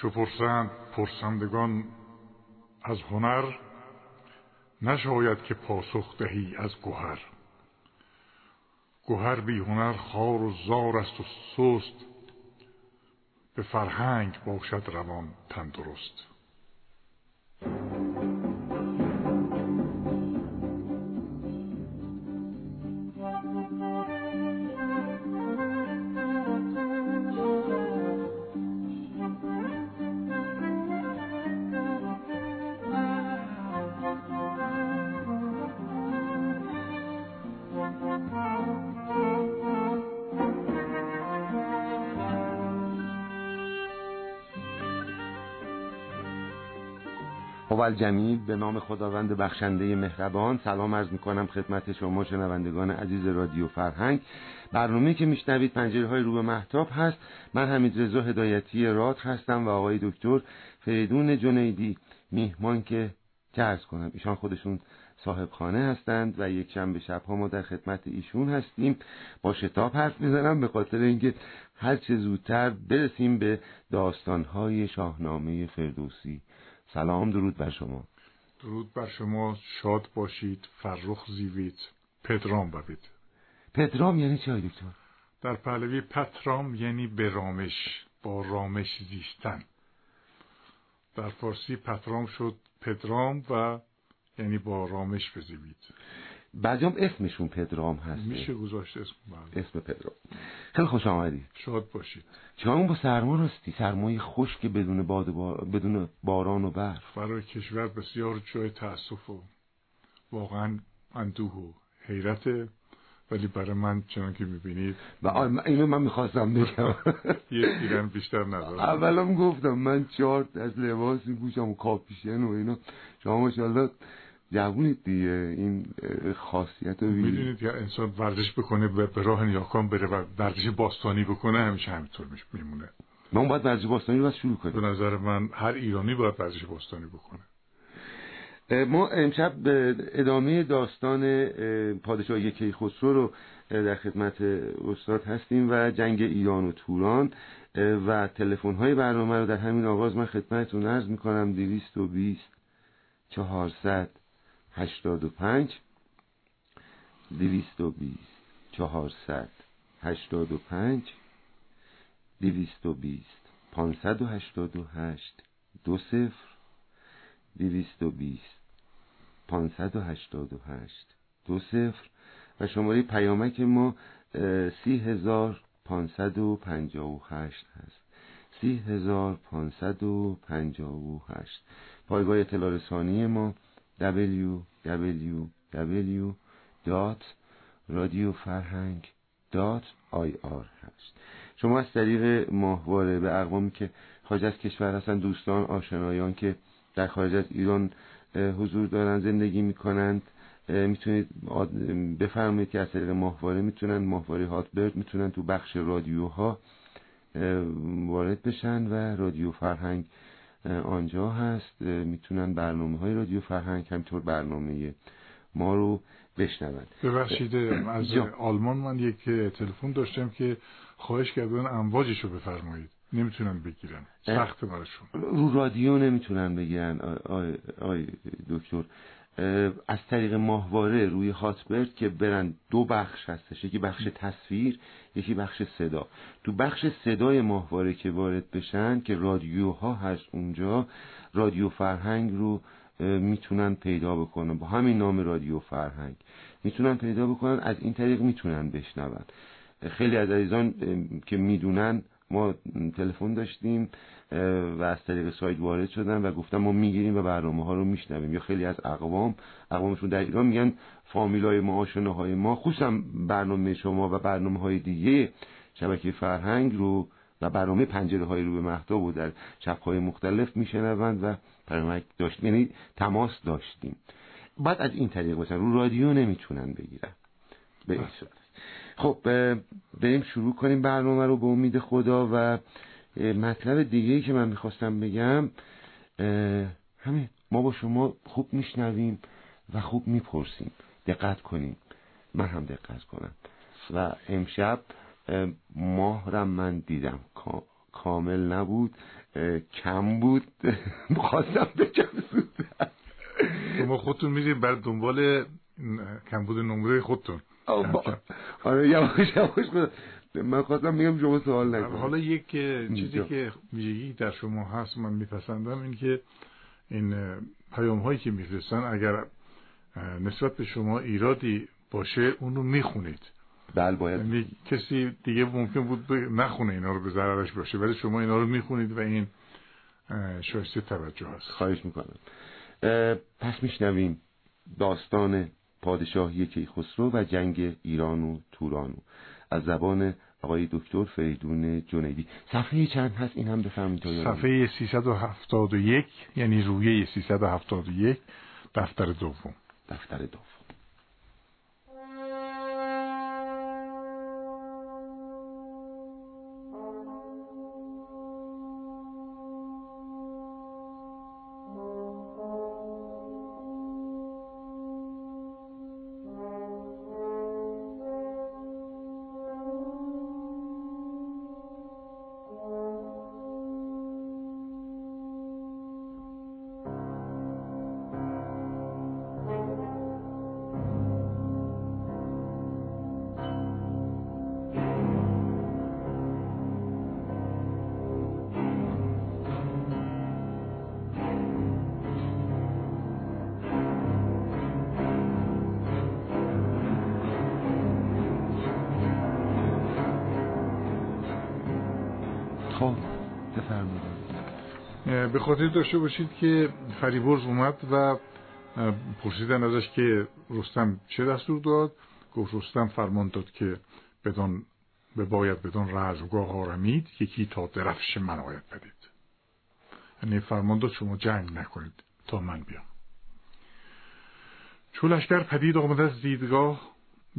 چو پرسند پرسندگان از هنر نشاید که پاسخ دهی از گوهر. گوهر بی هنر خار و زار است و سست به فرهنگ باشد روان تندرست. اول به نام خداوند بخشنده مهربان سلام عرض می کنم خدمت شما شنوندگان عزیز رادیو فرهنگ. برنامه که میشنوید پنجره های رو به محتاب هست. من حمید رضا هدایتی راد هستم و آقای دکتر فریدون جنیدی میهمان که چه کنم ایشان خودشون صاحب خانه هستند و یک شنبه شب ما در خدمت ایشون هستیم. با شتاب حرف می‌زنم به خاطر اینکه هر چه زودتر برسیم به داستانهای شاهنامه فردوسی. سلام درود بر شما. درود بر شما شاد باشید فرخ زیوید پدرام ببید. پدرام یعنی چه دکتر؟ در پهلوی پترام یعنی به رامش با رامش زیستن. در فارسی پترام شد پدرام و یعنی با رامش بزیوید بعضی اسمشون پدرام هست میشه گذاشت اسم بله. اسم پدرام. خیلی خوش آمدی شاد باشید. چون با سرما رستی سرمایه خشک بدون باد بدون باران و برف. برای کشور بسیار جای تاسف و واقعا اندوه و حیرت ولی برای من چنان که می‌بینید و اینو من می‌خواستم بگم. یه دیرن بیشتر ندارم. اولم گفتم من چهار از لباس میپوشم و کاپیشن و اینا. شما ماشاءالله جوونید دیگه. این خاصیت رو می‌دونید که انسان ورزش بکنه به راه نیاکان بره و ورزش باستانی بکنه همیشه همینطور میمونه. ما باید ورزش باستانی رو شروع کنیم. به نظر من هر ایرانی باید ورزش باستانی بکنه. ما امشب به ادامه داستان پادشاه یکی خسرو رو در خدمت استاد هستیم و جنگ ایران و توران. و تلفن های برنامه رو در همین آغاز من خدمتتون عرض می‌کنم 220 400 هشتاد و پنج دویست و بیست چهارصد هشتاد و پنج دویست و بیست پانصد و هشتاد و هشت دو صفر دویست و بیست پانصد و هشتاد و هشت دو صفر و شماره پیامک ما سی هزار پانصد و پنجاه و هشت هست. سی هزار پانصد و پنجاه و هشت. پایگاه اطلاع ما www.radiofarhang.ir هست. شما از طریق ماهواره به اقوامی که خارج از کشور هستن دوستان آشنایان که در خارج از ایران حضور دارن زندگی می‌کنند می‌تونید بفرمایید که از طریق ماهواره می‌تونن ماهواره هاتبرد می‌تونن تو بخش رادیوها وارد بشن و رادیو فرهنگ آنجا هست. می‌تونن برنامه های رادیو فرهنگ همینطور برنامه ما رو بشنون. ببخشید از آلمان من یک تلفن داشتم که خواهش کردن امواجش رو بفرمایید. نمی‌تونن بگیرن. سخت براشون. رو رادیو نمی‌تونن بگیرن آی, آی دکتر. از طریق ماهواره روی هاتبرد که برن دو بخش هستش یکی بخش تصویر یکی بخش صدا. تو بخش صدای ماهواره که وارد بشن که رادیوها هست اونجا رادیو فرهنگ رو می‌تونن پیدا بکنن. با همین نام رادیو فرهنگ. می‌تونن پیدا بکنن از این طریق می‌تونن بشنون. خیلی از عزیزان که می‌دونن ما تلفن داشتیم و از طریق سایت وارد شدن و گفتم ما می‌گیریم و برنامه ها رو میشنویم. یا خیلی از اقوام اقوامشون در ایران میگن فامیلای ما های ما خصوصا برنامه شما و برنامه های دیگه شبکه فرهنگ رو و برنامه پنجره های رو به محتاب و در شب های مختلف میشنوند و پیامک داشت. یعنی تماس داشتیم. بعد از این طریق باشن رو رادیو نمی‌تونن بگیرن. به این خب بریم شروع کنیم برنامه رو به امید خدا و مطلب دیگه که من می‌خواستم بگم همین ما با شما خوب میشنویم و خوب می‌پرسیم. دقت کنیم. من هم دقت کنم. و امشب ماه من دیدم. کامل نبود. کم بود. خواستم بگم زودتر. شما خودتون میرید بر دنبال کمبود نمره خودتون. آره یواش یواش من خواستم میگم شما سوال نکنم. حالا یک چیزی که ویژگی در شما هست من میپسندم این که این پیام هایی که میفرستن اگر نسبت به شما ایرادی باشه اون رو می‌خونید. بله باید. یعنی کسی دیگه ممکن بود نخونه اینا رو به ضررش باشه ولی شما اینا رو می‌خونید و این شایسته توجه هست. خواهش می‌کنم. پس میشنویم داستان پادشاهی کیخسرو و جنگ ایران و تورانو از زبان آقای دکتر فریدون جنیدی. صفحه چند هست؟ این هم بفهمید صفحه 371 یعنی رویه 371 دفتر دوم. دفتر دوم. خاطر داشته باشید که فریبرز اومد و پرسیدن ازش که رستم چه دستور داد. گفت رستم فرمان داد که بدان به باید بدان رزمگاه آرمید یکی تا درفش من آید بدید. یعنی فرمان داد شما جنگ نکنید تا من بیام. چو لشکر پدید آمده از دیدگاه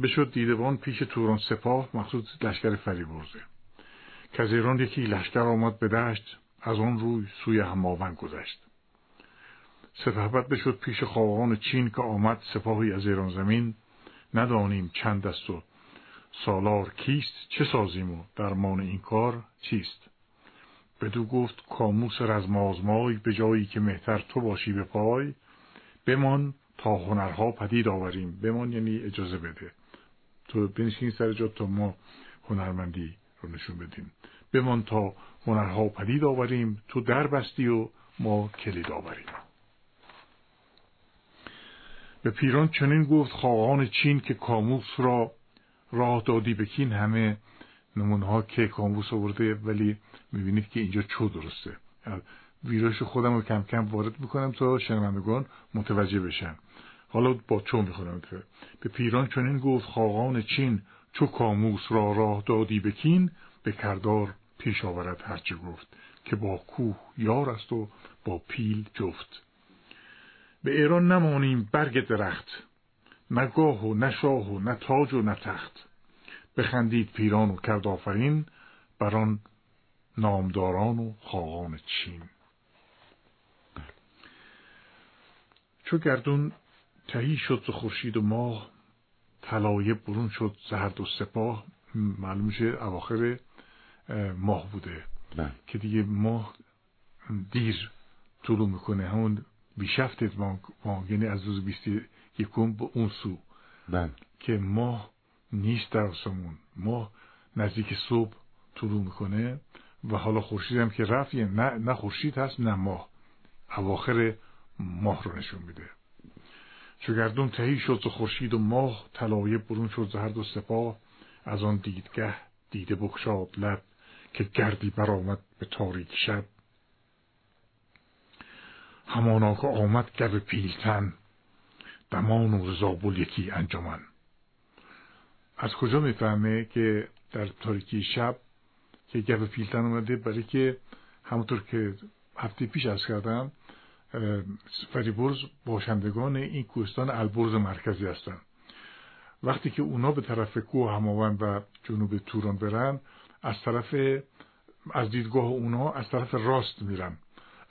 بشد دیدبان پیش توران سپاه مخصوص لشکر فریبرزه که از ایران یکی لشکر آمد به دشت از آن روی سوی هماون گذشت. سپهبد بشد پیش خواهان چین که آمد سپاهی از ایران زمین. ندانیم چند است و سالار کیست چه سازیم و درمان این کار چیست؟ بدو گفت کاموس رزمازمای به جایی که مهتر تو باشی به پای بمان تا هنرها پدید آوریم. بمان یعنی اجازه بده. تو بنشین سر جا تا ما هنرمندی رو نشون بدیم. بمان تا هنرها پدید آوریم تو در بستی و ما کلید آوریم. به پیران چنین گفت خواهان چین که کاموس را راه دادی بکین همه نمونه که کاموس آورده ولی می‌بینید که اینجا چو درسته. ویراش خودم رو کم کم وارد می‌کنم تا شنوندگان متوجه بشن. حالا با چو می‌خونم به پیران چنین گفت خواهان چین چو کاموس را راه دادی بکین به کردار پیش آورد هرچه گفت که با کوه یار است و با پیل جفت. به ایران نمانیم برگ درخت نه و نه و نه تاج و نه تخت. بخندید پیران و کرد آفرین بر آن نامداران و خواهان چین. چو گردون تهی شد خورشید و ماه طلایه برون شد زهرد و سپاه. معلوم میشه اواخر ماه بوده. بله. که دیگه ماه دیر طولو می‌کنه. همون بیشفت ماه یعنی از روز بیست یکم به اون سو. بله. که ماه نیست در آسمون. ماه نزدیک صبح طولو می‌کنه و حالا خورشید هم که رفت یعنی نه, نه خورشید هست نه ماه. اواخر ماه رو نشون میده. چو گردون تهی شد خورشید و ماه طلایه برون شد. زهرد و سپاه از آن دیدگه دیده بکشاد لب. که گردی برآمد به تاریک شب. همانا که آمد گب پیلتن دمان و رزابل یکی انجامن از کجا می‌فهمه که در تاریکی شب که گب پیلتن اومده؟ برای که همونطور که هفته پیش از کردم فریبرز باشندگان این کوهستان البرز مرکزی هستند وقتی که اونا به طرف کوه هماوند و جنوب توران برن از طرف از دیدگاه اونا از طرف راست میرن.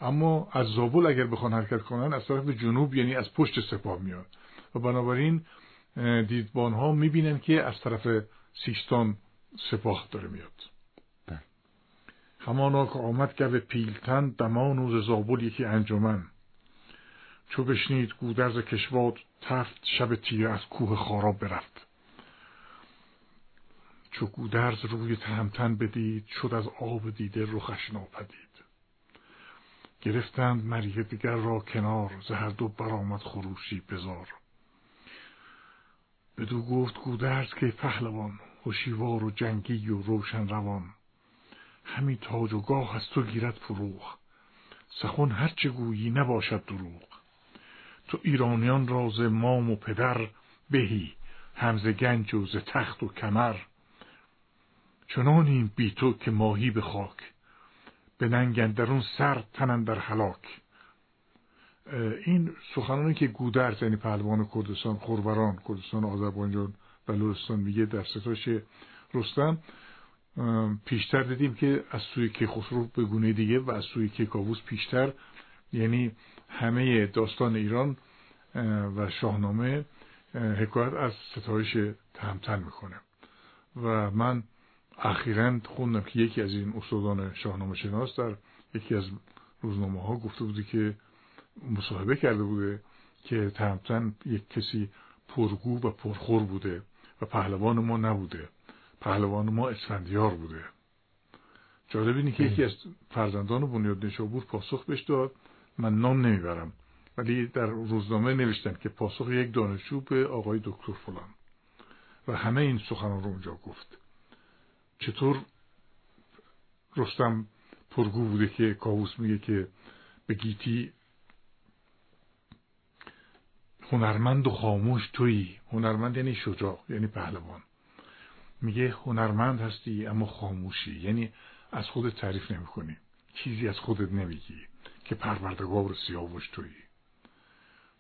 اما از زابل اگر بخوان حرکت کنن از طرف جنوب یعنی از پشت سپاه میاد و بنابراین دیدبان ها می‌بینن که از طرف سیستان سپاه داره میاد. بله. همانا که آمد گو پیلتن دمان و زابل یکی انجمن. چو بشنید گودرز کشواد تفت شب تیره از کوه خارا برفت. چو گودرز روی تهمتن بدید شد از آب دیده رخش ناپدید. گرفتند مریه دیگر را کنار ز هر دو برآمد خروشی بزار. بدو گفت گودرز که پهلوان هوشیوار و جنگی و روشن روان. همی تاج و گاه از تو گیرد فروغ. سخن هرچه گویی نباشد دروغ. تو ایرانیان را ز مام و پدر بهی همز گنج و ز تخت و کمر. چنانیم بی تو که ماهی به خاک. به ننگ سر تن در هلاک. این سخنانی که گودرز یعنی پهلوان کردستان خوروران کردستان آذربایجان و لرستان میگه در ستاش رستم پیشتر دیدیم که از سوی کیخسرو به گونه دیگه و از سوی کیکاووس پیشتر. یعنی همه داستان ایران و شاهنامه حکایت از ستایش تهمتن می‌کنه. و من اخیرا خوندم که یکی از این استادان شاهنامه شناس در یکی از روزنامه ها گفته بوده که مصاحبه کرده بوده که تهمتن یک کسی پرگو و پرخور بوده و پهلوان ما نبوده. پهلوان ما اسفندیار بوده. جالب اینه که یکی از فرزندان بنیاد نشابور پاسخ بهش داد. من نام نمی‌برم ولی در روزنامه نوشتن که پاسخ یک دانشجو به آقای دکتر فلان. و همه این سخنان رو اونجا گفت. چطور رستم پرگو بوده که کاووس میگه که به گیتی هنرمند و خاموش تویی. هنرمند یعنی شجاع یعنی پهلوان. میگه هنرمند هستی اما خاموشی یعنی از خودت تعریف نمی کنی چیزی از خودت نمیگی که پروردگار سیاوش تویی.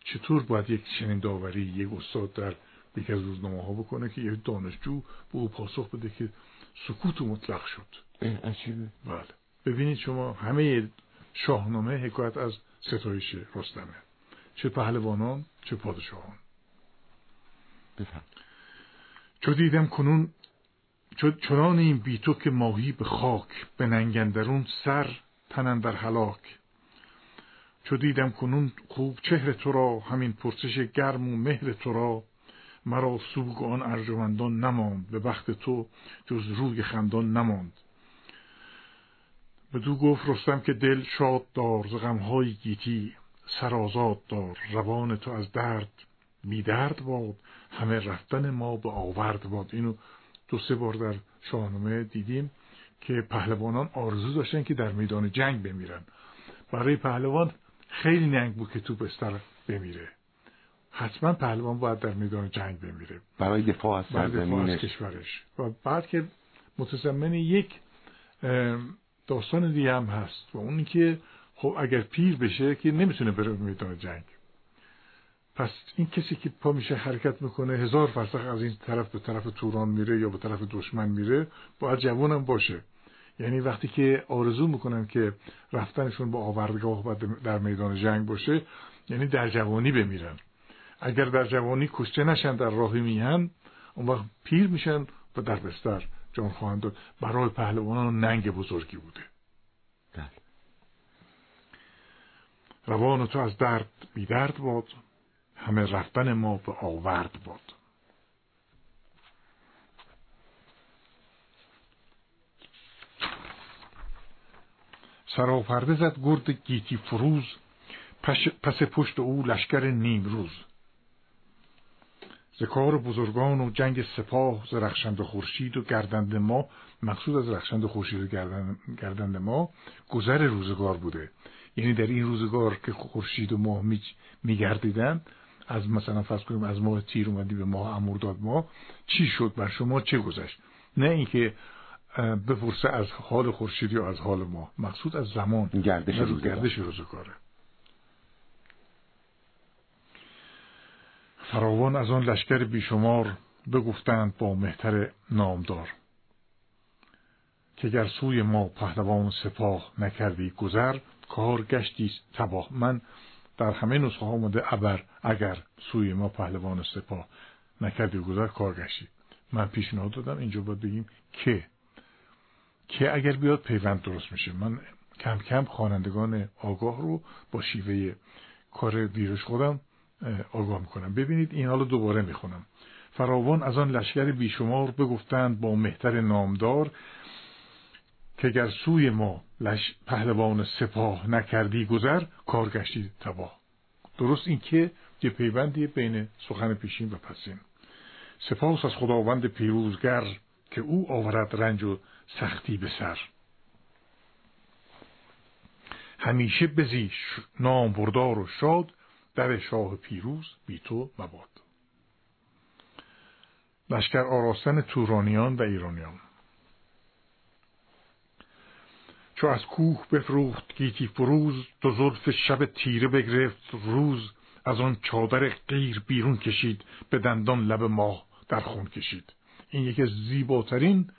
چطور باید یک چنین داوری یک استاد در یکی از روزنامه ها بکنه که یک دانشجو به او پاسخ بده که سکوت مطلق شد. عجیبه. بله. ببینید شما همه شاهنامه حکایت از ستایش رستمه. چه پهلوانان چه پادشاهان. بفهم چو دیدم کنون چنان این بی تو که ماهی به خاک به ننگندرون سر تنن در هلاک. چو دیدم کنون خوب چهر تو را همین پرسش گرم و مهر تو را مرا سوگ آن ارجمندان نماند به بخت تو جز روی خندان نماند. دو گفت رستم که دل شاد دار ز غمهای گیتی سرازاد دار. روان تو از درد بی درد باد همه رفتن ما به آورد باد. اینو دو سه بار در شاهنامه دیدیم که پهلوانان آرزو داشتن که در میدان جنگ بمیرن. برای پهلوان خیلی ننگ بود که توپ استر بمیره. حتما پهلوان باید در میدان جنگ بمیره. برای دفاع از سرزمینش کشورش. و بعد که متضمن یک داستان دیگه هم هست و اونی که خب اگر پیر بشه که نمی‌تونه بره میدان جنگ. پس این کسی که پا میشه حرکت می‌کنه هزار فرسخ از این طرف به طرف توران میره یا به طرف دشمن میره باید جوانم باشه. یعنی وقتی که آرزو می‌کنن که رفتنشون با آوردگاه در میدان جنگ باشه یعنی در جوانی بمیرن. اگر در جوانی کشته نشن در راه میهن اون وقت پیر میشن و در بستر جان خواهند داد. برای پهلوانان ننگ بزرگی بوده. بله. روان تو از درد بی درد باد. همه رفتن ما به آورد باد. سراپرده زد گرد گیتی فروز. پس پشت او لشکر نیم روز ز کار بزرگان و جنگ سپاه ز رخشند خورشید و گردند ما مقصود از رخشند خورشید و گردند ما گذر روزگار بوده. یعنی در این روزگار که خورشید و ماه میگردیدن از مثلا فرض کنیم از ماه تیر اومدی به ماه امورداد ما چی شد بر شما چه گذشت؟ نه اینکه بپرسه از حال خورشید یا از حال ما. مقصود از زمان. گردش روزگاره. فراوان از آن لشکر بیشمار بگفتند با مهتر نامدار که گر سوی ما پهلوان سپاه نکردی گذر کار گشتی تباه. من در همه نسخه ها آمده ابر اگر سوی ما پهلوان سپاه نکردی گذر کار گشتی. من پیشنهاد دادم اینجا باید بگیم که که اگر بیاد پیوند درست میشه. من کم کم خوانندگان آگاه رو با شیوه کار ویروش خودم آگاه می‌کنم. ببینید این حالا دوباره می‌خونم. فراوان از آن لشکر بیشمار بگفتند با مهتر نامدار که گر سوی ما لش پهلوان سپاه نکردی گذر کار گشتی تباه. درست این که یه پیوندی بین سخن پیشین و پسین. سپاس از خداوند پیروزگر که او آورد رنج و سختی به سر. همیشه بزی نام بردار و شاد در شاه پیروز بی تو مباد. لشکر آراستن تورانیان و ایرانیان. چو از کوه بفروخت گیتی فروز دو زلف شب تیره بگرفت روز از آن چادر غیر بیرون کشید به دندان لب ماه در خون کشید. این یکی از زیباترین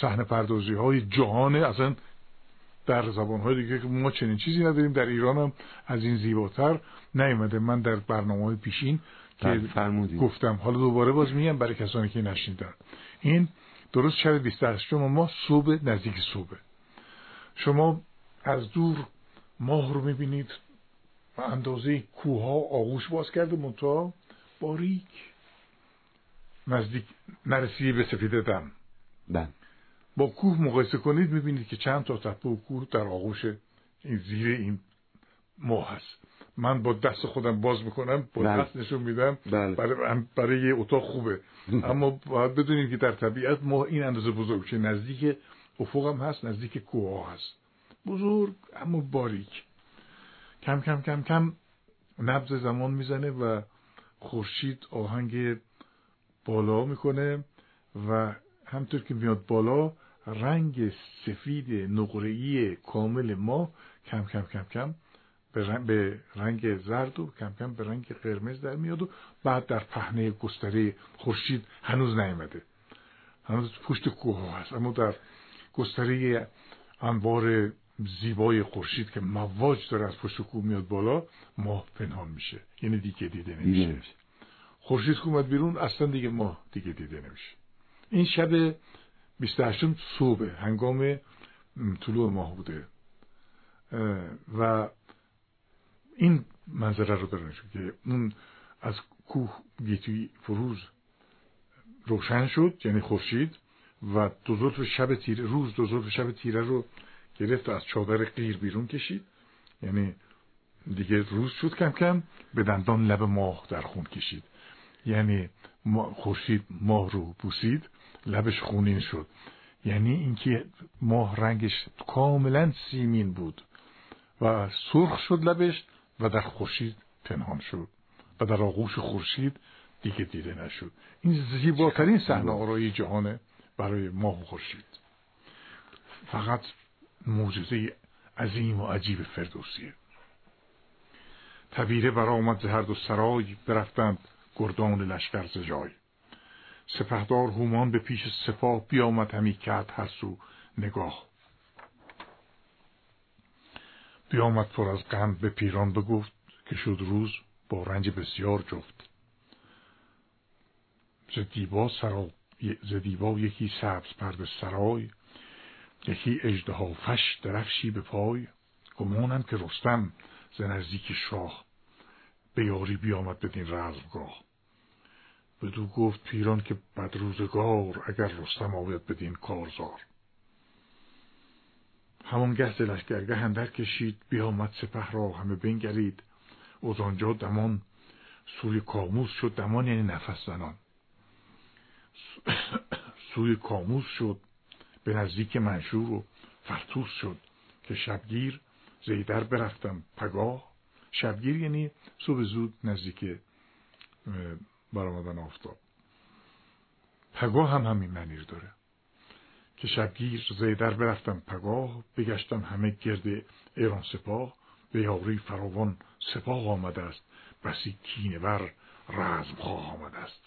صحنه پردازی های جهانه اصلا در زبان های دیگه که ما چنین چیزی نداریم. در ایران هم از این زیباتر نیومده. من در برنامه های پیشین که بله، گفتم. حالا دوباره باز میگم برای کسانی که نشنیدن. این درست شب 28 ما صبح نزدیک صبح. شما از دور ماه رو می‌بینید. و اندازه کوه ها آغوش باز کرده. منتها باریک نزدیک نرسیده به سفید دم. بله. با کوه مقایسه کنید می‌بینید که چند تا تپه و کوه در آغوش این زیر این ماه هست. من با دست خودم باز می‌کنم با بله. دست نشون میدم. بله. برای, برای یه اتاق خوبه. اما باید بدونید که در طبیعت ماه این اندازه بزرگ که نزدیک افق هم هست نزدیک کوه ها هست. بزرگ اما باریک. کم کم کم کم نبض زمان می‌زنه و خورشید آهنگ بالا می‌کنه و همطور که میاد بالا رنگ سفید نقره‌ای کامل ما کم کم کم کم به رنگ زرد و کم کم به رنگ قرمز در میاد و بعد در پهنه گستره خورشید هنوز نیامده. هنوز پشت کوه هست. اما در گستره انوار زیبای خورشید که مواج داره از پشت کوه میاد بالا ماه پنهان میشه. یعنی دیگه دیده نمیشه. خورشید که اومد بیرون اصلا دیگه ماه دیگه دیده نمیشه. این شب 28 صبح هنگام طلوع ماه بوده. و این منظره رو داره که اون از کوه گیتی فروز روشن شد یعنی خورشید و دو شب تیره روز دو شب تیره رو گرفت و از چادر غیر بیرون کشید. یعنی دیگه روز شد کم کم به دندان لب ماه در خون کشید. یعنی خورشید ماه رو بوسید. لبش خونین شد. یعنی اینکه ماه رنگش کاملا سیمین بود و سرخ شد لبش و در خورشید پنهان شد و در آغوش خورشید دیگه دیده نشد. این زیباترین صحنه آرای جهانه برای ماه و خورشید. فقط معجزه عظیم و عجیب فردوسیه. تبیره برآمد ز هر دو سرای برفتند گردان لشکر ز جای. سپهدار هومان به پیش سپاه بیامد همی کرد هر سو نگاه. بیامد پر از غم به پیران بگفت که شد روز با رنج بسیار جفت. ز دیبا سرا ز یکی سبز پرد سرای یکی اجده فش درفشی به پای. گمانم که رستم ز نزدیک شاه به یاری بیامد بدین رزمگاه. بدو گفت پیران که بد روزگار اگر رستم آید بدین کارزار. همان گه ز لشکرگه اندر کشید بیامد سپه را همه بنگرید. از آنجا دمان سوی کاموس شد دمان یعنی نفس زنان. سوی کاموس شد به نزدیک منشور و فرتوس شد که شبگیر زیدر برفتم. پگاه شبگیر یعنی صبح زود نزدیک برآمدن آفتاب. پگاه هم همین معنی داره. که شبگیر زیدر برفتم پگاه بگشتم همه گرد ایران سپاه به یاری فراوان سپاه آمده است. بسی کینه بر رزم خواه آمده است.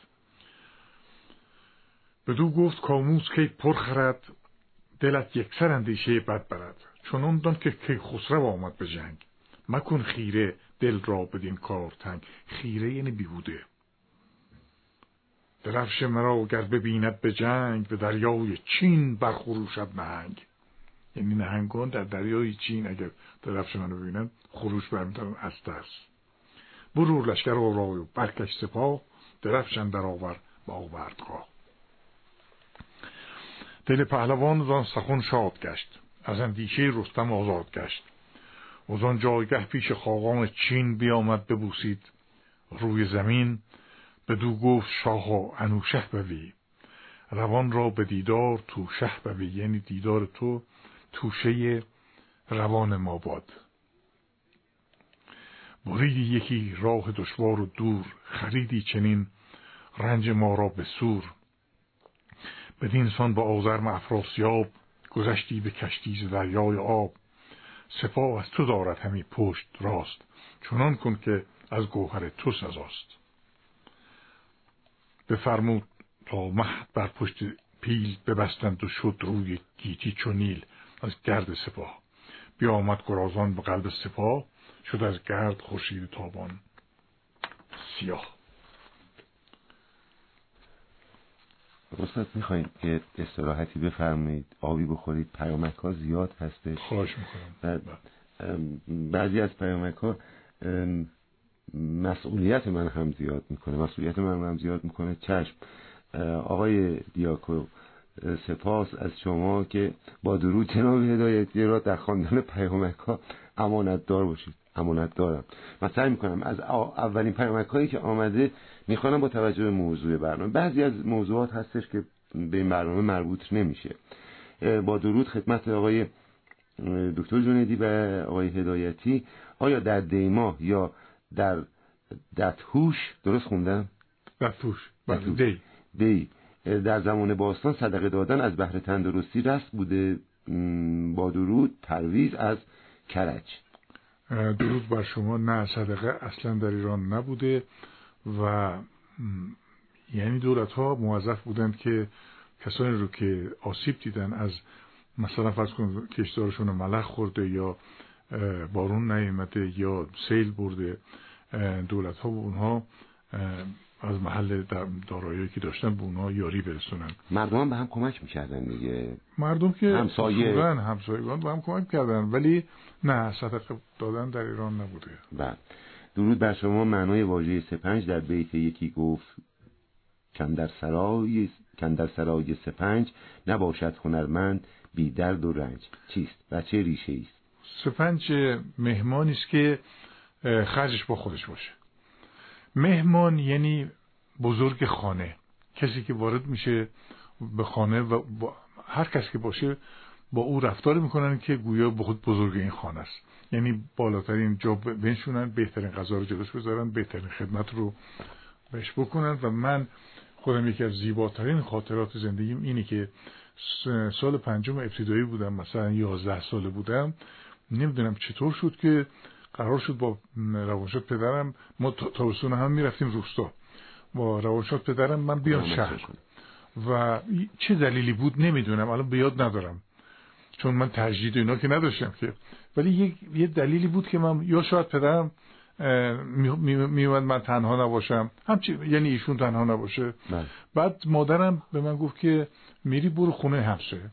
بدو گفت کاموس پر خرد دلت یکسر اندیشه بد برد. چون دان که کی خسرو آمد به جنگ. مکن خیره دل را بدین کار تنگ. خیره یعنی بیهوده. درفش مرا گر ببیند به جنگ به دریای چین برخروشد نهنگ. یعنی نهنگان در دریای چین اگر درفش منو ببینن خروش برمیدارن از ترس برور لشکر آرای و برکش سپاه درفشن در آور با آوردگاه. دل پهلوان زان سخن شاد گشت از اندیشه رستم آزاد گشت. و آن جایگه پیش خاقان چین بیامد ببوسید. روی زمین دو گفت شاه و انوشه بوی. روان را به دیدار تو شه بوی. یعنی دیدار تو توشه روان ما باد. بریدی یکی راه دشوار و دور. خریدی چنین رنج ما را به سور. بدین سان با آزرم افراسیاب گذشتی به کشتی ز دریای آب. سپاه از تو دارد همی پشت راست. چنان کن که از گوهر تو سزاست. بفرمود تا مهد بر پشت پیل ببستند و شد روی گیتی چو نیل از گرد سپاه. بیامد گرازان به قلب سپاه شد از گرد خورشید تابان سیاه. استاد می‌خواین که استراحتی بفرمایید. آبی بخورید. پیامک ها زیاد هستش. خواهش می‌کنم. بعضی از پیامک ها مسئولیت من هم زیاد می‌کنه. مسئولیت من هم زیاد می‌کنه. چشم. آقای دیاکو سپاس از شما که با درود جناب هدایتی را در خواندن پیامک ها امانت دار باشید. امانت دارم من سعی می‌کنم از اولین پیامک هایی که آمده می‌خوانم با توجه به موضوع برنامه. بعضی از موضوعات هستش که به این برنامه مربوط نمیشه. با درود خدمت آقای دکتر جنیدی و آقای هدایتی. آیا در دیما یا در دتهوش درست خوندم؟ دتهوش بله، دی. دی. در زمان باستان صدقه دادن از بهر تندرستی رست بوده. با درود پرویز از کرج. درود بر شما. نه صدقه اصلا در ایران نبوده و یعنی دولت ها موظف بودند که کسانی رو که آسیب دیدن از مثلا فرض کن کشتارشون ملخ خورده یا بارون نیامده یا سیل برده دولت ها به اونها از محل دارایی که داشتن به اونها یاری برسونن. مردم به هم کمک می‌کردن دیگه. مردم که همسایه. همسایگان به هم کمک کردن ولی نه صدقه دادن در ایران نبوده. بله درود بر شما معنای واژه سپنج در بیت یکی گفت کندر سرای کندر سرای سپنج نباشد هنرمند بی درد و رنج. چیست؟ و چه ریشه است؟ سپنج مهمانی است که خرجش با خودش باشه. مهمان یعنی بزرگ خانه. کسی که وارد میشه به خانه و هر کس که باشه با او رفتار می‌کنن که گویا خود بزرگ این خانه است. یعنی بالاترین جا بنشونن بهترین غذا رو جلوش بذارن بهترین خدمت رو بهش بکنن. و من خودم یکی از زیباترین خاطرات زندگیم اینه که سال پنجم ابتدایی بودم مثلا یازده ساله بودم. نمی‌دونم چطور شد که قرار شد با روانشاد پدرم ما تابستون هم می‌رفتیم روستا. با روانشاد پدرم من بیام شهر. و چه دلیلی بود نمی‌دونم الان بیاد ندارم. چون من تجدید اینا که نداشتم که. ولی یه دلیلی بود که من یا شاید پدرم میومد من تنها نباشم. همچی یعنی ایشون تنها نباشه. بله. بعد مادرم به من گفت که میری برو خونه همسایه.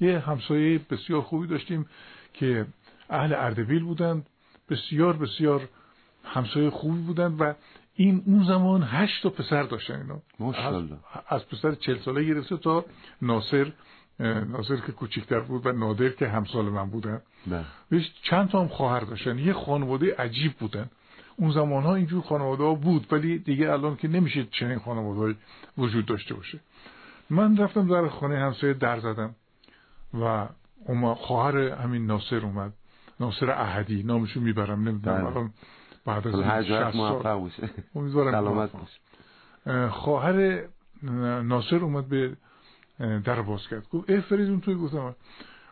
یه همسایه بسیار خوبی داشتیم که اهل اردبیل بودند بسیار بسیار همسایه خوبی بودند و این اون زمان هشت تا پسر داشتن اینا. از, از پسر چل ساله گرفته تا ناصر ناصر که کوچکتر بود و نادر که همسال من بودن. بله. چند تا هم خواهر داشتن. یه خانواده عجیب بودن. اون زمان ها اینجور خانواده ها بود ولی دیگه الان که نمیشه چنین خانواده وجود داشته باشه. من رفتم در خانه همسایه در زدم و خواهر همین ناصر اومد. ناصر احدی نامشو می‌برم نمی‌دونم بله. الان بعد از 60 سال. امیدوارم خواهر ناصر اومد به در باز کرد گفت ای فریدون توی گفتم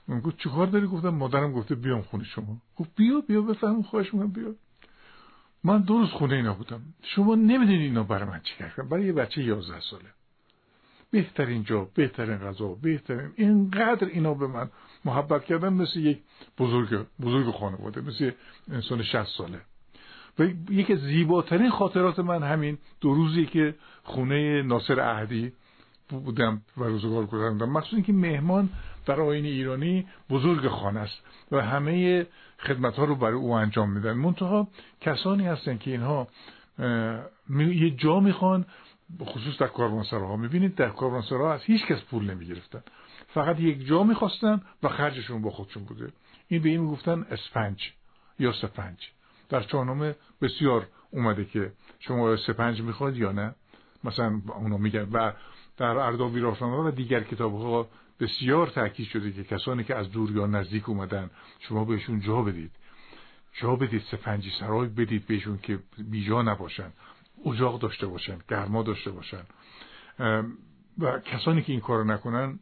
من گفت چیکار داری؟ گفتم مادرم گفته بیام خونه شما. گفت بیا بیا بفهم خواهش من بیا. من دو روز خونه اینا بودم. شما نمی‌دونی اینا برای من چی کردن برای یه بچه یازده ساله. بهترین جا بهترین غذا بهترین اینقدر اینا به من محبت کردن مثل یک بزرگ بزرگ خانواده مثل انسان 60 ساله. و یکی زیباترین خاطرات من همین دو روزی که خونه ناصر عهدی بودم و روزگار گذراندم مخصوصا اینکه مهمان در آین ایرانی بزرگ خانه است و همه خدمت ها رو برای او انجام میدن. منتها کسانی هستن که اینها یه جا می‌خوان خصوص در کاروانسراها. می‌بینید در کاروانسراها از هیچ کس پول نمی‌گرفتن. فقط یک جا می‌خواستن و خرجشون با خودشون بوده. این به این می‌گفتن اسپنج یا سپنج. در شاهنامه بسیار اومده که شما سپنج می‌خواد یا نه. مثلا اونا میگن و در ارداوی رافنامه و دیگر کتاب ها بسیار تاکید شده که کسانی که از دور یا نزدیک اومدن شما بهشون جا بدید. جا بدید سپنجی سرای بدید بهشون که بیجا نباشن. اجاق داشته باشن گرما داشته باشن. و کسانی که این کار نکنن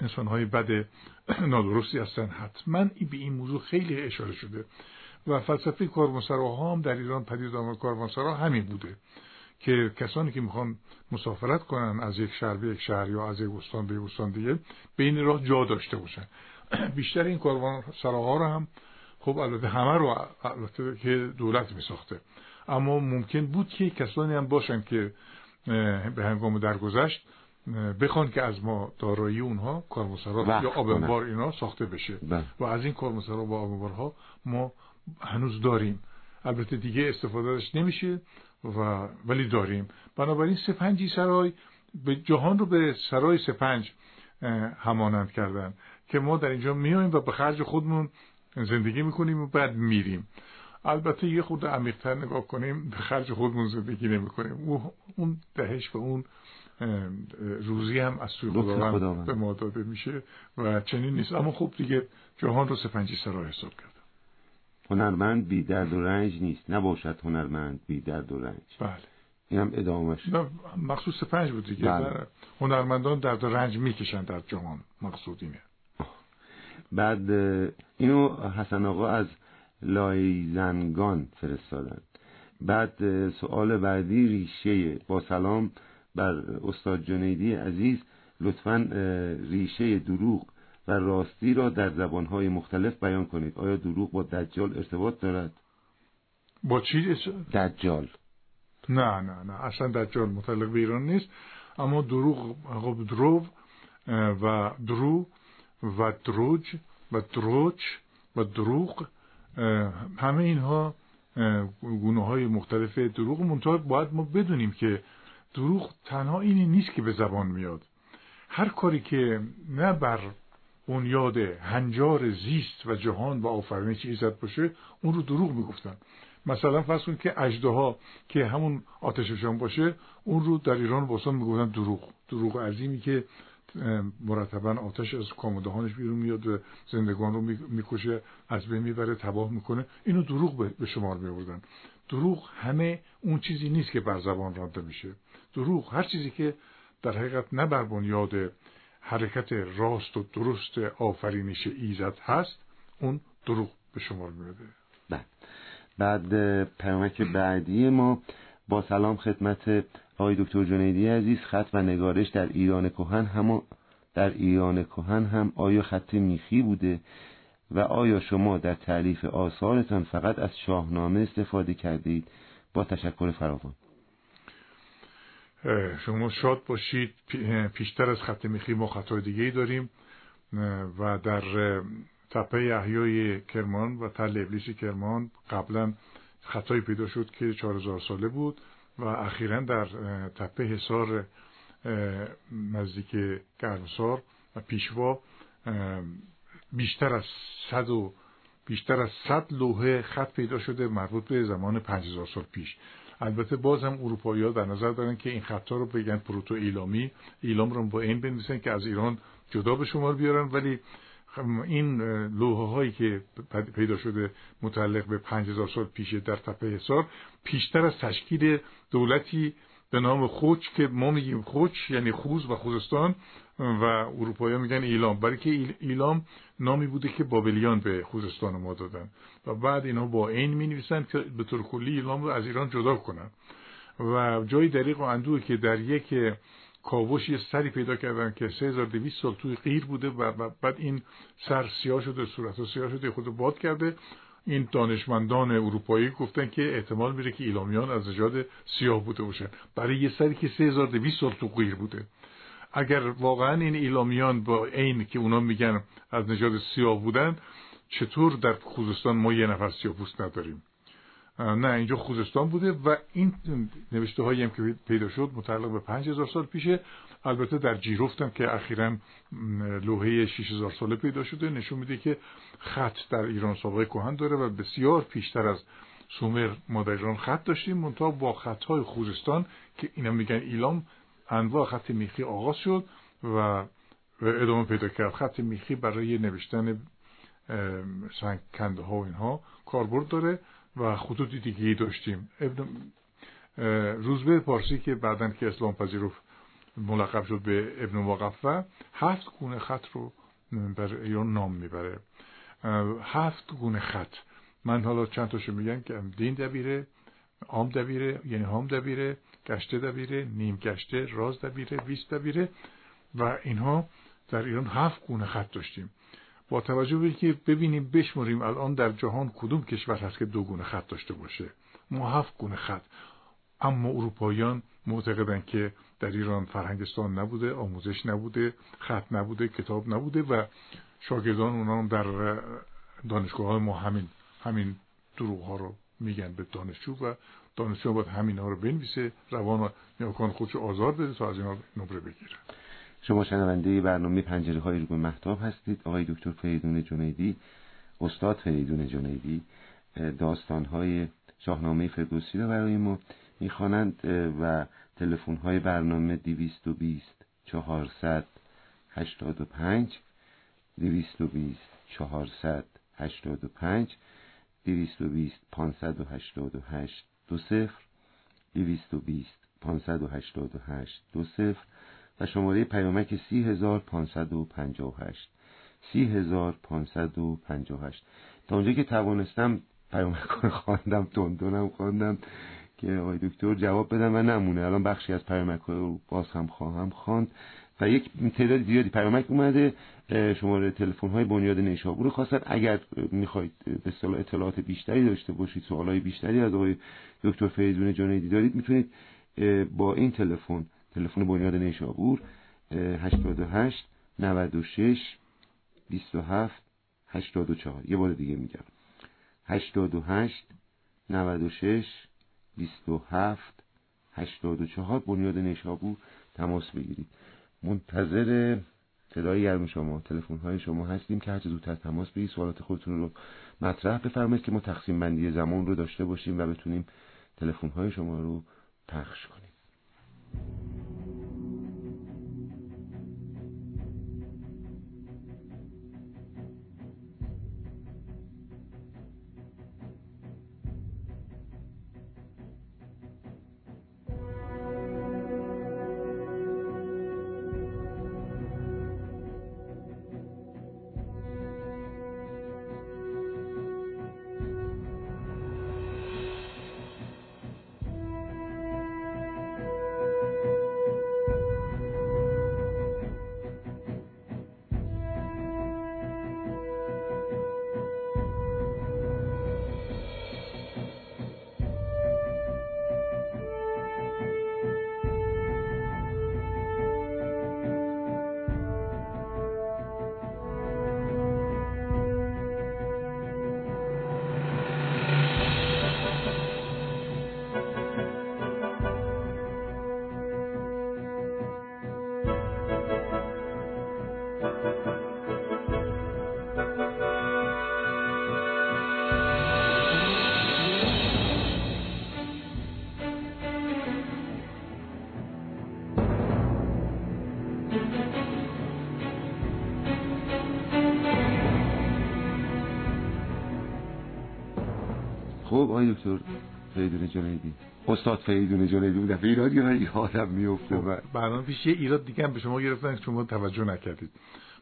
انسان های بد نادرستی هستن حتما به این موضوع خیلی اشاره شده. و فلسفه کاروانسراها هم در ایران پدید آمد. کاروانسرا همین بوده که کسانی که می‌خوان مسافرت کنن از یک شهر به یک شهر یا از یک استان به یک استان دیگه به این راه جا داشته باشن. بیشتر این کاروانسراها رو هم خب البته همه رو البته که دولت میساخته. اما ممکن بود که کسانی هم باشن که به هنگام درگذشت بخوان که از ما دارایی اونها کارمسرا یا آبنبار اینا ساخته بشه. بله. و از این کارمسرا و آبنبارها ما هنوز داریم. البته دیگه استفادهش نمیشه و ولی داریم. بنابراین سپنجی سرای به جهان رو به سرای سپنج همانند کردن که ما در اینجا میایم و به خرج خودمون زندگی می‌کنیم و بعد میریم. البته یه خود عمیقتر نگاه کنیم به خرج خودمون زندگی نمی‌کنیم. اون دهش و اون روزی هم از سوی خداوند به ما داده میشه و چنین نیست. اما خب دیگه جهان رو سپنجی سرا حساب کرد هنرمند بی درد و رنج نیست. نباشد هنرمند بی درد و رنج. بله. این هم ادامهش. مخصوص سپنج بود دیگه. بله. هنرمندان درد و رنج می‌کشن در جهان. مقصود اینه بعد اینو حسن آقا از لایزنگان فرستادن بعد سوال بعدی ریشه با سلام. بر استاد جنیدی عزیز لطفا ریشه دروغ و راستی را در زبانهای مختلف بیان کنید. آیا دروغ با دجال ارتباط دارد؟ با چی؟ دجال. نه نه نه. اصلا دجال متعلق به ایران نیست. اما دروغ خب درو و درو و دروج و دروچ و دروغ همه اینها گونه های مختلف دروغ. منتها باید ما بدونیم که دروغ تنها اینی نیست که به زبان میاد. هر کاری که نه بر بنیاد هنجار زیست و جهان و آفرینش ایزد باشه اون رو دروغ می‌گفتن. مثلا فرض کنید که اجده که همون آتششان باشه اون رو در ایران واسه می‌گفتن دروغ. دروغ عظیمی که مرتبا آتش از کامدهانش بیرون میاد و زندگان رو می‌کشه از بین می‌بره تباه می‌کنه. اینو دروغ به شمار میوردن دروغ همه اون چیزی نیست که بر زبان رانده میشه. دروغ هر چیزی که در حقیقت نه بر بنیاد حرکت راست و درست آفرینش ایزد هست اون دروغ به شمار میاد بعد بعد پیامک بعدی ما با سلام خدمت آقای دکتر جنیدی عزیز خط و نگارش در ایران کهن هم در ایران کهن هم آیا خط میخی بوده؟ و آیا شما در تعریف آثارتان فقط از شاهنامه استفاده کردید؟ با تشکر فراوان. شما شاد باشید. پیشتر از خط میخی ما خطای دیگه داریم و در تپه احیای کرمان و تل ابلیس کرمان قبلا خطایی پیدا شد که 4000 ساله بود و اخیرا در تپه حصار نزدیک گرمسار و پیشوا بیشتر از صد بیشتر از صد لوحه خط پیدا شده مربوط به زمان 5000 سال پیش. البته باز هم اروپایی ها در نظر دارن که این خطا رو بگن پروتو ایلامی. ایلام رو با این بنویسن که از ایران جدا به شمار بیارن. ولی این لوحه هایی که پیدا شده متعلق به 5000 سال پیش در تپه حصار پیشتر از تشکیل دولتی به نام خوچ که ما میگیم خوچ یعنی خوز و خوزستان و اروپایی میگن ایلام. برای که ایلام نامی بوده که بابلیان به خوزستان ما دادن. و بعد اینا با این می نویسن که به طور کلی ایلام رو از ایران جدا کنن. و جای دریق و اندوه که در یک کاوش یه سری پیدا کردن که 3200 سال توی غیر بوده و بعد این سر سیاه شده صورت سیاه شده خود باد کرده. این دانشمندان اروپایی گفتن که احتمال میره که ایلامیان از نژاد سیاه بوده باشن. برای یه سری که 3200 سال تو غیر بوده. اگر واقعا این ایلامیان با عین که اونا میگن از نژاد سیاه بودن چطور در خوزستان ما یه نفر سیاه پوست نداریم؟ نه اینجا خوزستان بوده و این نوشته هایی هم که پیدا شد متعلق به پنج هزار سال پیشه. البته در جیروفتم که اخیرا لوحه 6000 ساله پیدا شده نشون میده که خط در ایران سابقه کهن داره و بسیار پیشتر از سومر ما در ایران خط داشتیم منتها با خطهای خوزستان که اینا میگن ایلام انواع خط میخی آغاز شد و ادامه پیدا کرد. خط میخی برای نوشتن سنگ کنده ها و اینها کاربرد داره و خطوط دیگه داشتیم. روزبه پارسی که بعدا که اسلام پذیرفت ملقب شد به ابن مقفع هفت گونه خط رو بر ایران نام می‌بره. هفت گونه خط. من حالا چند تاشو میگن که دین دبیره آم دبیره یعنی هام دبیره. گشته دبیره نیم گشته راز دبیره ویست دبیره و اینها در ایران هفت گونه خط داشتیم. با توجه به که ببینیم بشمریم الان در جهان کدوم کشور هست که دو گونه خط داشته باشه؟ ما هفت گونه خط. اما اروپاییان معتقدن که در ایران فرهنگستان نبوده آموزش نبوده خط نبوده کتاب نبوده و شاگردان اونا در دانشگاه های ما همین همین دروغ ها رو میگن به دانشجو و دانشجو باید همین ها رو بنویسه روان نیاکان خودشو آزار بده تا از اینا نمره بگیره. شما شنونده برنامه پنجره های رو محتاب هستید. آقای دکتر فریدون جنیدی استاد فریدون جنیدی داستان های شاهنامه فردوسی رو برای ما می‌خوانند و تلفن های برنامه 220 400 85 220 400 85 220 588 دو صفر 220 588 دو صفر. و شماره پیامک 30558 30558 تا اونجا که توانستم پیامک رو خواندم تندونم خواندم که آقای دکتر جواب بدم و نمونه. الان بخشی از پیامک رو باز هم خواهم خواند. و یک تعداد زیادی پیامک اومده شماره تلفن های بنیاد نیشابور خواستن اگر می‌خواید به اصطلاح اطلاعات بیشتری داشته باشید سوال های بیشتری از آقای دکتر فیضون جنیدی دارید می‌تونید با این تلفن تلفن بنیاد نیشابور 88 96 27 84 یه بار دیگه میگم. 88 96 27 84 بنیاد نیشابور تماس بگیرید. منتظر صدای گرم شما تلفن های شما هستیم که هرچه زودتر تماس بگیرید سوالات خودتون رو مطرح بفرمایید که ما تقسیم بندی زمان رو داشته باشیم و بتونیم تلفن های شما رو پخش کنیم. آقای دکتر فریدون جنیدی استاد فریدون جنیدی اون دفعه ایرادی من یادم میفته و خب، برنامه پیش یه ایراد دیگه هم به شما گرفتن که شما توجه نکردید.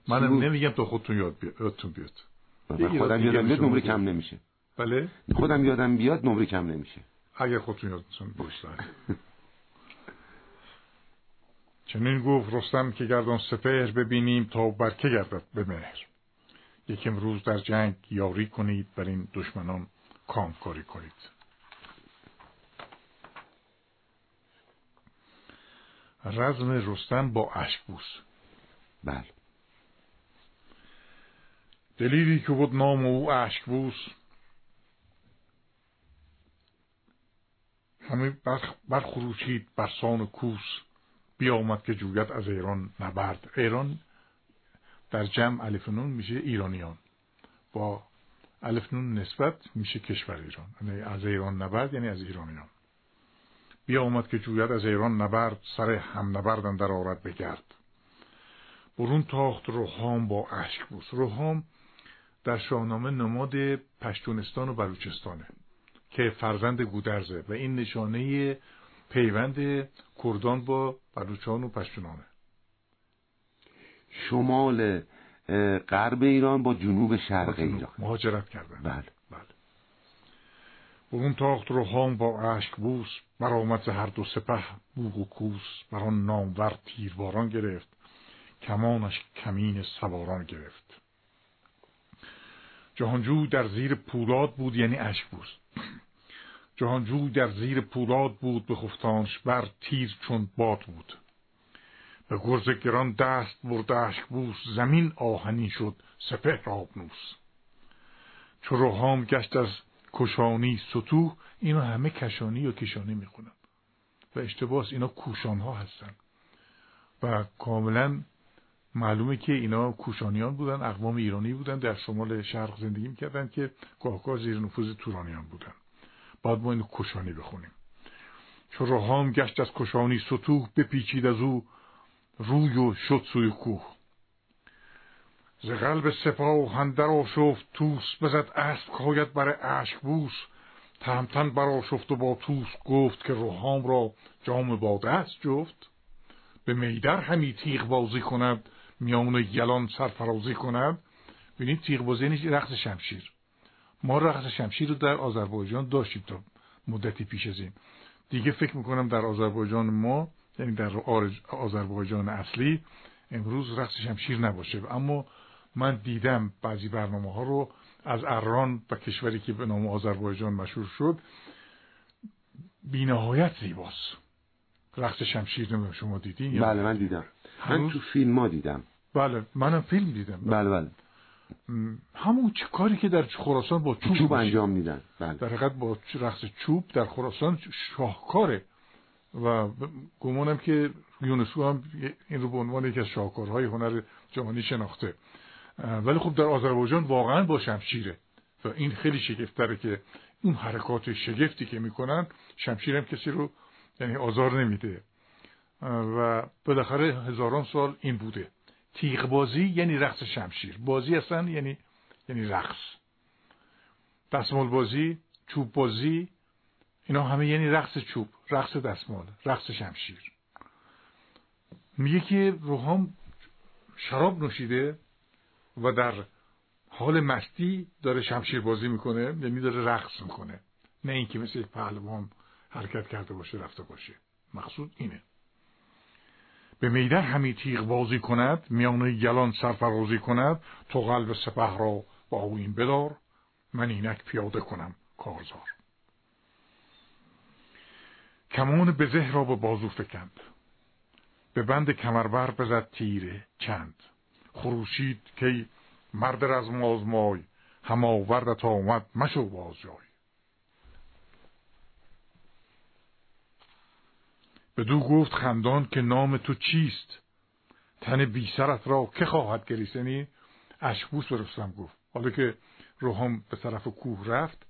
منم نمیگم تا خودتون یاد بیاد یادتون بیاد. خودم یادم بیاد نمره کم نمیشه. بله؟ خودم یادم بیاد نمره کم نمیشه. اگر خودتون یادتون باشه. چنین گفت رستم که گردان سپهر ببینیم تا برکه گردد به مهر. یک امروز در جنگ یاری کنید بر این دشمنان. کامکاری کنید رزم رستم با اشکبوس بله دلیری که بود نام او اشکبوس همه برخروشید بر سان کوس بیامد که جوید از ایران نبرد ایران در جمع الف نون میشه ایرانیان با الف نون نسبت میشه کشور ایران. یعنی از ایران نبرد یعنی از ایرانیان بیا اومد که جوید از ایران نبرد سر هم نبردن در آرد بگرد برون تاخت روحام با اشک بود. روحام در شاهنامه نماد پشتونستان و بلوچستانه که فرزند گودرزه و این نشانه پیوند کردان با بلوچان و پشتونانه. شمال غرب ایران با جنوب شرق ایران مهاجرت کردن. بله. بله. برون تاخت روحان با اشک بوس برآمد هر دو سپه بوغ و کوس. بر آن نامور تیرباران گرفت. کمانش کمین سواران گرفت. جهانجوی در زیر پولاد بود یعنی اشکبوس جهانجوی در زیر پولاد بود به خفتانش بر تیر چون باد بود. به گرز گران دست برد اشکبوس زمین آهنی شد سپه آبنوس چو روحام گشت از کشانی سطوح اینا همه کشانی و کشانی می‌خونن و اشتباس اینا کوشان ها هستن. و کاملا معلومه که اینا کوشانیان بودن اقوام ایرانی بودن در شمال شرق زندگی می‌کردن که گاهگاه زیر نفوذ تورانیان بودن. باید ما اینو کشانی بخونیم. چو روحام گشت از کشانی سطوح بپیچید از او روی و شد سوی کوه. ز قلب سپاه هندر آشفت توس بزد اسب کاید بر اشک بوس. تهمتن برآشفت و با توس گفت که روحام را جام باده است جفت. به میدر همی تیغ بازی کند میان یلان سرفرازی کند. ببینید تیغ بازی نیست رقص شمشیر. ما رقص شمشیر رو در آذربایجان داشتیم تا مدتی پیش از این. دیگه فکر می‌کنم در آذربایجان ما یعنی در آذربایجان اصلی امروز رقص شمشیر نباشه. اما من دیدم بعضی برنامه ها رو از اران و کشوری که به نام آذربایجان مشهور شد بینهایت زیباست. رقص شمشیر نمیم شما دیدین بله من دیدم. من تو فیلم ها دیدم. بله منم فیلم دیدم. بله بله. همون چه کاری که در خراسان با چوب, چوب انجام میدن. بله. در حقیقت با رقص چوب در خراسان شاهکاره و گمانم که یونسکو هم این رو به عنوان یکی از شاهکارهای هنر جهانی شناخته. ولی خب در آذربایجان واقعا با شمشیره. و این خیلی شگفتره که اون حرکات شگفتی که می‌کنن شمشیر هم کسی رو یعنی آزار نمیده. و بالاخره هزاران سال این بوده. تیغ بازی یعنی رقص شمشیر. بازی اصلا یعنی یعنی رقص. دستمال بازی چوب بازی اینا همه یعنی رقص چوب رقص دستمال رقص شمشیر. میگه که روحام شراب نوشیده و در حال مستی داره شمشیر بازی می‌کنه یعنی داره رقص می‌کنه. نه اینکه مثل یک پهلوان حرکت کرده باشه رفته باشه. مقصود اینه. به میدر همی تیغ بازی کند میان یلان سرفرازی کند تو قلب سپه را با این بدار من اینک پیاده کنم کارزار. کمان به را به بازو فکند. به بند کمربر بزد تیره چند. خروشید که مرد از مازمای هم آوردت آمد مشو باز جای بدو گفت خندان که نام تو چیست؟ تن بی سرت را که خواهد گریست یعنی به رستم گفت. حالا که روحام به طرف کوه رفت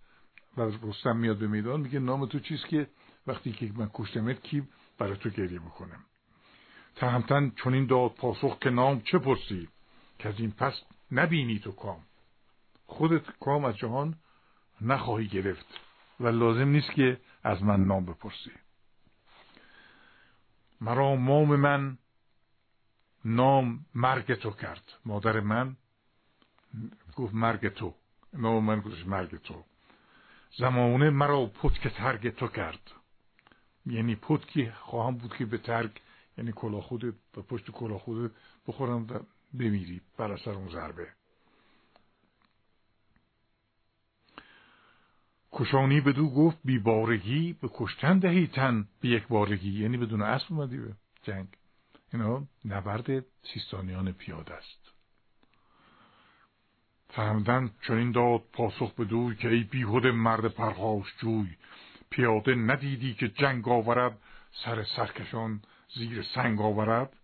و رستم میاد به میدان میگه نام تو چیست که وقتی که من کشتمت کی برای تو گریه بکنم تهمتن چون داد پاسخ که نام چه پرسی؟ که از این پس نبینی تو کام. خودت کام از جهان نخواهی گرفت و لازم نیست که از من نام بپرسی. مرا مام من نام مرگ تو کرد. مادر من گفت مرگ تو. نام من گفت مرگ تو. زمانه مرا پتک ترگ تو کرد. یعنی پتکی خواهم بود که به ترک یعنی کلا خود و پشت کلا خود بخورم و بمیری بر اثر اون ضربه. کشانی به دو گفت بیبارگی به کشتن دهی تن به یک بارگی. یعنی بدون اسب اومدی به جنگ. اینا نبرد سیستانیان پیاده است. فهمدن چنین داد پاسخ به دوی که ای بیهود مرد پرخاش جوی پیاده ندیدی که جنگ آورد؟ سر سرکشان زیر سنگ آورد؟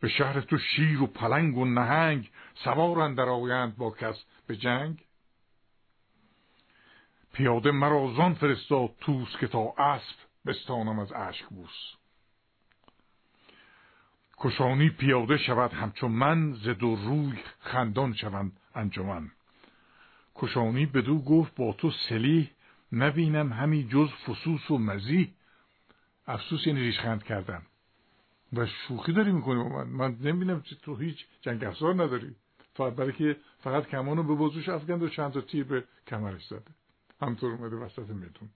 به شهر تو شیر و پلنگ و نهنگ سوار در آیند با کس به جنگ؟ پیاده مرا زان فرستاد توس که تا اسب بستانم از اشک بوس. کشانی پیاده شود همچون من ز دو روی خندان شوند انجمن. کشانی بدو گفت با تو سلیح نبینم همی جز فسوس و مزی. افسوس یعنی ریشخند کردن. و شوخی داری می‌کنی با من. من نمی‌بینم تو هیچ جنگ افزار نداری. فقط برای که فقط کمانو به بازوش افگند و چند تا تیر به کمرش زده. همطور اومده وسط میدون.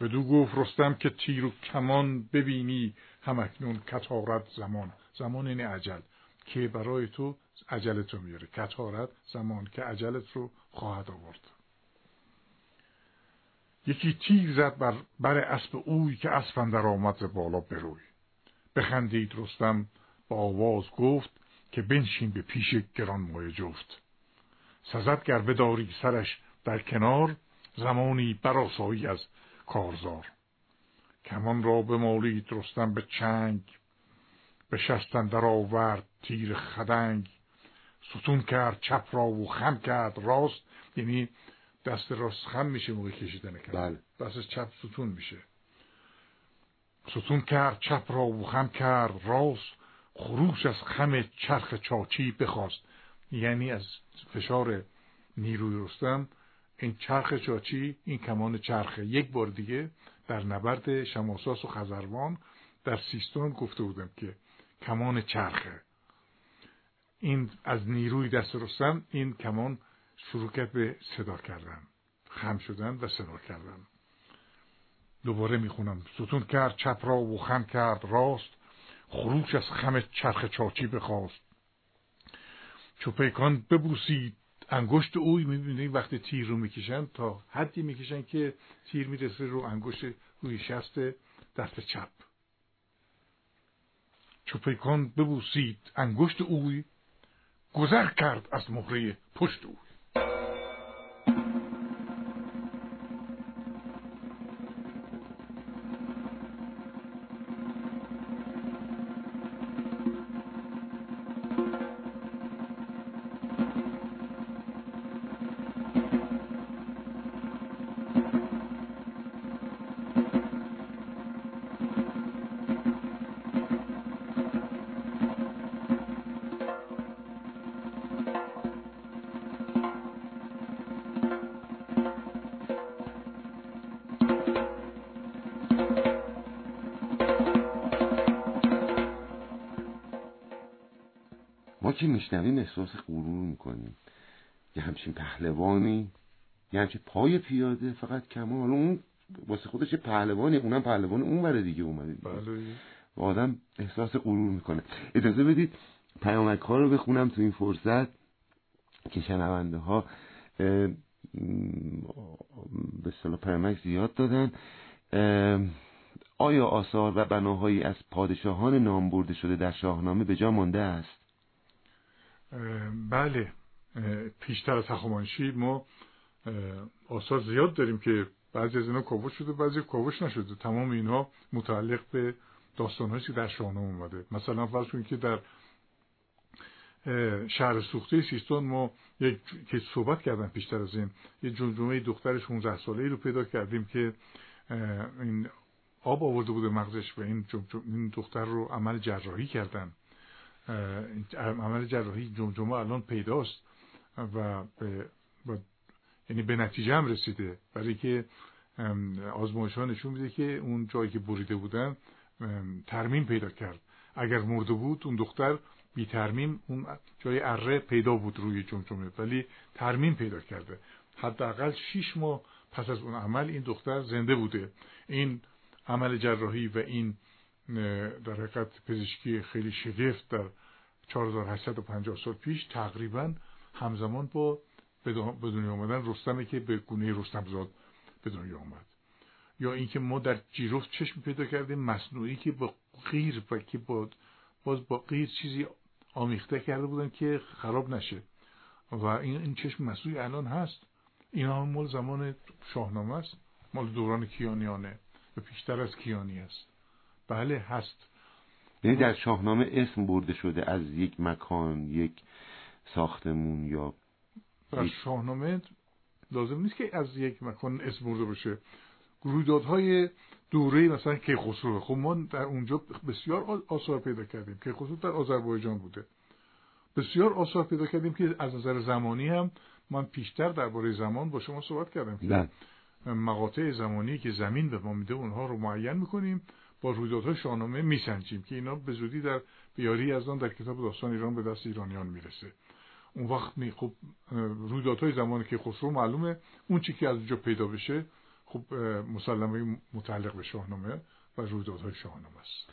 بدو گفت رستم که تیر و کمان ببینی همکنون کتارت زمان. زمان این عجل که برای تو عجلت رو میاره. کتارت زمان که عجلت رو خواهد آورد. یکی تیر زد بر بر اسب اوی که اسب در آمد بالا بروی. بخندید رستم با آواز گفت که بنشین به پیش گران مایه جفت. سزد گر بداری سرش در کنار زمانی براسایی از کارزار. کمان را به مالید رستم به چنگ به شستن در آورد تیر خدنگ. ستون کرد چپ را و خم کرد راست یعنی دست راست خم میشه موقع کشیدن کرد بله. دست چپ ستون میشه. ستون کرد چپ را و خم کرد. راست خروش از خم چرخ چاچی بخواست. یعنی از فشار نیروی رستم این چرخ چاچی این کمان چرخه یک بار دیگه در نبرد شماساس و خزروان در سیستان گفته بودم که کمان چرخه. این از نیروی دست رستم این کمان شروع کرد به صدا کردن. خم شدن و صدا کردن. دوباره می‌خونم. ستون کرد چپ را و خم کرد. راست. خروش از خم چرخ چاچی بخواست. چو پیکان ببوسید. انگشت اوی می‌بینید وقتی تیر رو می‌کشن تا حدی می‌کشن که تیر می‌رسه رو انگشت روی شست دست چپ. چو پیکان ببوسید. انگشت اوی گذر کرد از مهره پشت اوی. که میشنویم احساس غرور می‌کنیم یه همچین پهلوانی یه همچین پای پیاده فقط کمان اون واسه خودش یه پهلوانی اونم پهلوان اون بره دیگه اومده بله. و آدم احساس غرور می‌کنه. اجازه بدید پیامک ها رو بخونم تو این فرصت که شنونده ها به صلاح پیامک زیاد دادن. آیا آثار و بناهایی از پادشاهان نام برده شده در شاهنامه به جا مانده است؟ بله. پیشتر از هخامنشی ما آثار زیاد داریم که بعضی از اینا کاوش شده بعضی کاوش نشده. تمام اینها متعلق به داستان که در شاهنامه اومده. مثلا فرض کنید که در شهر سوخته سیستان ما یک که صحبت کردن پیشتر از این یه جمجمه دختر 16 ساله ای رو پیدا کردیم که این آب آورده بوده مغزش و این, این دختر رو عمل جراحی کردن. عمل جراحی جمجمه الان پیداست و به یعنی به نتیجه هم رسیده. برای که آزمایش ها نشون میده که اون جایی که بریده بودن ترمیم پیدا کرد. اگر مرده بود اون دختر بی ترمیم اون جای اره پیدا بود روی جمجمه ولی ترمیم پیدا کرده. حداقل شیش ماه پس از اون عمل این دختر زنده بوده. این عمل جراحی و این در حقیقت پزشکی خیلی شگفت در 4850 سال پیش تقریبا همزمان با به دنیا آمدن رستمه که به گونه رستمزاد به دنیا آمد. یا اینکه ما در جیروف چشم پیدا کردیم مصنوعی که با غیر و که با باز با غیر چیزی آمیخته کرده بودن که خراب نشه. و این این چشم مصنوعی الان هست. این هم مال زمان شاهنامه است. مال دوران کیانیانه و پیشتر از کیانی است. بله هست. یعنی در شاهنامه اسم برده شده از یک مکان یک ساختمون یا در شاهنامه لازم نیست که از یک مکان اسم برده بشه رویدادهای دوره مثلا کیخسرو. خب ما در اونجا بسیار آثار پیدا کردیم. کیخسرو در آذربایجان بوده. بسیار آثار پیدا کردیم که از نظر زمانی هم من پیشتر درباره زمان با شما صحبت کردم که بله. مقاطع زمانی که زمین به ما میده اونها رو معین می‌کنیم. با رویدادهای شاهنامه میسنجیم که اینا به زودی در بیاری از آن در کتاب داستان ایران به دست ایرانیان می‌رسه. اون وقت می خب رویدادهای زمانی که خسرو معلومه اون چی که از اونجا پیدا بشه خب مسلمه متعلق به شاهنامه و رویدادهای شاهنامه است.